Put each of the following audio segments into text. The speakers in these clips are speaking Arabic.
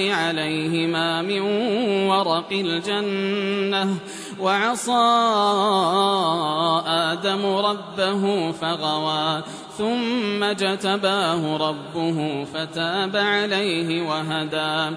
عليهما من ورق الجنة وعصى آدم ربه فغوى ثم اجتباه ربه فتاب عليه وهدى.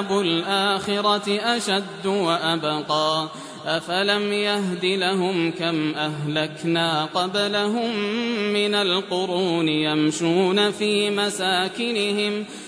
الآخرة أشد وأبقى. أفلم يهد لهم كم أهلكنا قبلهم من القرون يمشون في مساكنهم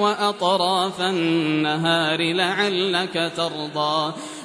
وأطراف النهار لعلك ترضى.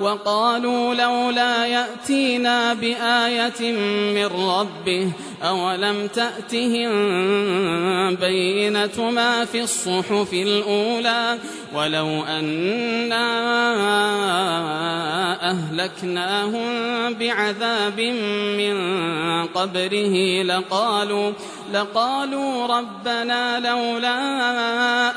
وقالوا لولا يأتينا بآية من ربه أولم تأتهم بينة ما في الصحف الأولى؟ ولو أنا أهلكناهم بعذاب من قبره لقالوا لقالوا ربنا لولا